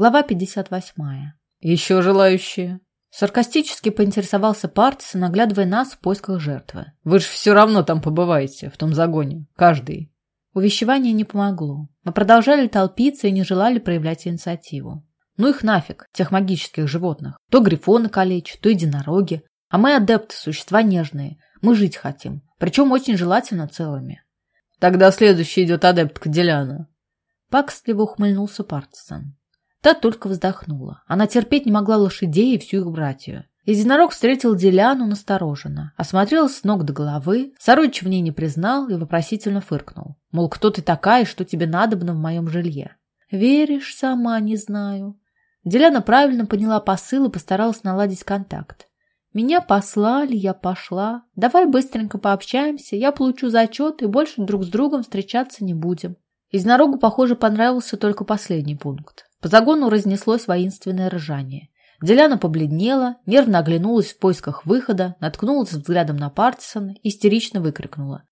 Глава 58. Еще желающие? Саркастически поинтересовался Партис, наглядывая нас в поисках жертвы. Вы же все равно там побываете, в том загоне. Каждый. Увещевание не помогло. Мы продолжали толпиться и не желали проявлять инициативу. Ну их нафиг, тех магических животных. То грифоны калечат, то единороги. А мы адепты, существа нежные. Мы жить хотим. Причем очень желательно целыми. Тогда следующий идет адептка Деляна. Пакстливо ухмыльнулся Партисон. Та только вздохнула. Она терпеть не могла лошадей и всю их братью. Единорог встретил Деляну настороженно, осмотрел с ног до головы, сородич в ней не признал и вопросительно фыркнул. Мол, кто ты такая и что тебе надобно в моем жилье? Веришь, сама не знаю. Деляна правильно поняла посыл и постаралась наладить контакт. Меня послали, я пошла. Давай быстренько пообщаемся, я получу зачет и больше друг с другом встречаться не будем. Единорогу, похоже, понравился только последний пункт. По загону разнеслось воинственное ржание. Деляна побледнела, нервно оглянулась в поисках выхода, наткнулась взглядом на Партисона и истерично выкрикнула.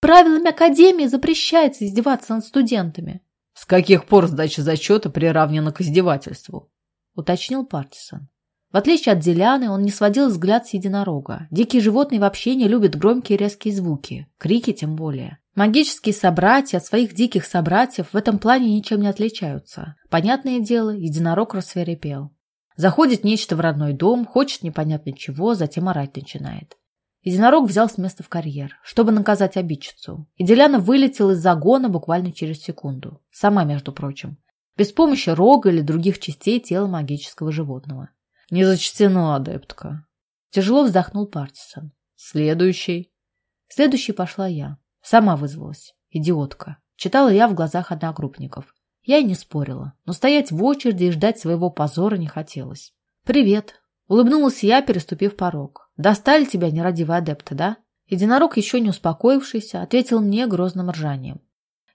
«Правилами Академии запрещается издеваться над студентами!» «С каких пор сдача зачета приравнена к издевательству?» — уточнил Партисон. В отличие от Деляны, он не сводил взгляд с единорога. Дикие животные вообще не любят громкие резкие звуки, крики тем более. Магические собратья от своих диких собратьев в этом плане ничем не отличаются. Понятное дело, единорог рассверепел. Заходит нечто в родной дом, хочет непонятно чего, затем орать начинает. Единорог взял с места в карьер, чтобы наказать обидчицу. И Деляна вылетела из загона буквально через секунду. Сама, между прочим. Без помощи рога или других частей тела магического животного. «Не зачтено, адептка». Тяжело вздохнул Партисон. «Следующий». Следующий пошла я. Сама вызвалась. Идиотка. Читала я в глазах одногруппников. Я и не спорила, но стоять в очереди и ждать своего позора не хотелось. «Привет!» — улыбнулась я, переступив порог. «Достали тебя, нерадивые адепты, да?» Единорог, еще не успокоившийся, ответил мне грозным ржанием.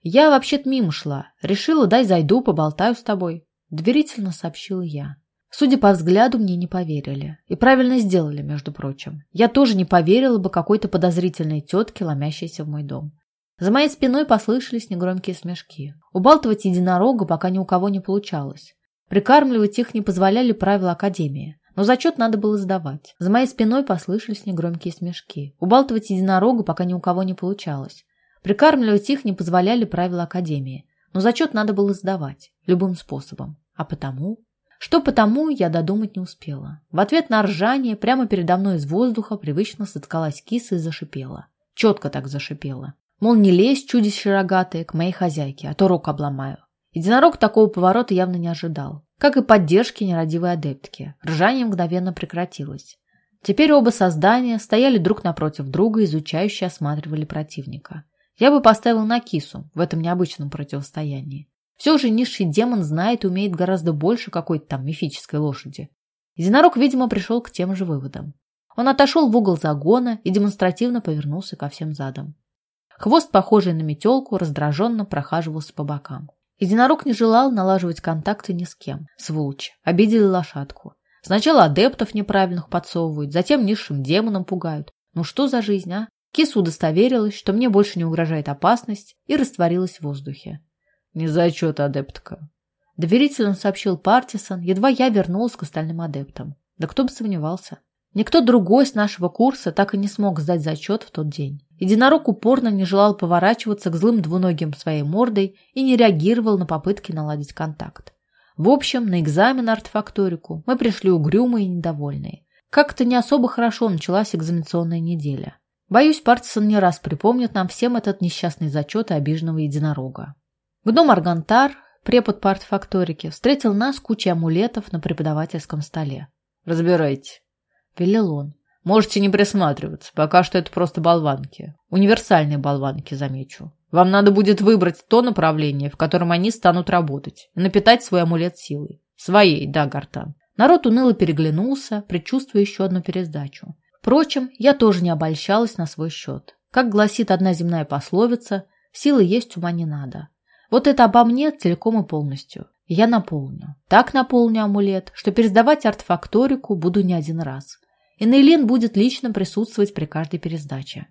«Я вообще-то мимо шла. Решила, дай зайду, поболтаю с тобой», — доверительно сообщила я. Судя по взгляду, мне не поверили. И правильно сделали, между прочим. Я тоже не поверила бы какой-то подозрительной тетке, ломящейся в мой дом. За моей спиной послышались негромкие смешки. Убалтывать единорога пока ни у кого не получалось. Прикармливать их не позволяли правила Академии. Но зачет надо было сдавать. За моей спиной послышались негромкие смешки. Убалтывать единорога пока ни у кого не получалось. Прикармливать их не позволяли правила Академии. Но зачет надо было сдавать. Любым способом. А потому... Что потому, я додумать не успела. В ответ на ржание прямо передо мной из воздуха привычно соткалась киса и зашипела. Четко так зашипела. Мол, не лезь, чудище рогатое, к моей хозяйке, а то рог обломаю. Единорог такого поворота явно не ожидал. Как и поддержки нерадивой адептки. Ржание мгновенно прекратилось. Теперь оба создания стояли друг напротив друга, изучающе осматривали противника. Я бы поставил на кису в этом необычном противостоянии. Все же низший демон знает и умеет гораздо больше какой-то там мифической лошади. Единорог, видимо, пришел к тем же выводам. Он отошел в угол загона и демонстративно повернулся ко всем задам. Хвост, похожий на метелку, раздраженно прохаживался по бокам. Единорог не желал налаживать контакты ни с кем. Сволочь. Обидели лошадку. Сначала адептов неправильных подсовывают, затем низшим демонам пугают. Ну что за жизнь, а? Кису удостоверилась, что мне больше не угрожает опасность, и растворилась в воздухе. «Не зачет, адептка», — доверительно сообщил Партисон, едва я вернулась к остальным адептам. Да кто бы сомневался. Никто другой с нашего курса так и не смог сдать зачет в тот день. Единорог упорно не желал поворачиваться к злым двуногим своей мордой и не реагировал на попытки наладить контакт. В общем, на экзамен артефакторику мы пришли угрюмые и недовольные. Как-то не особо хорошо началась экзаменационная неделя. Боюсь, Партисон не раз припомнит нам всем этот несчастный зачет обиженного единорога. Гном Аргантар, препод по артефакторике, встретил нас кучей амулетов на преподавательском столе. «Разбирайте», — велел он. «Можете не присматриваться, пока что это просто болванки. Универсальные болванки, замечу. Вам надо будет выбрать то направление, в котором они станут работать, и напитать свой амулет силой. Своей, да, Гартан». Народ уныло переглянулся, предчувствуя еще одну пересдачу. Впрочем, я тоже не обольщалась на свой счет. Как гласит одна земная пословица, силы есть, ума не надо. Вот это обо мне целиком и полностью. Я наполню. Так наполню амулет, что пересдавать артефакторику буду не один раз. И Нейлин будет лично присутствовать при каждой пересдаче.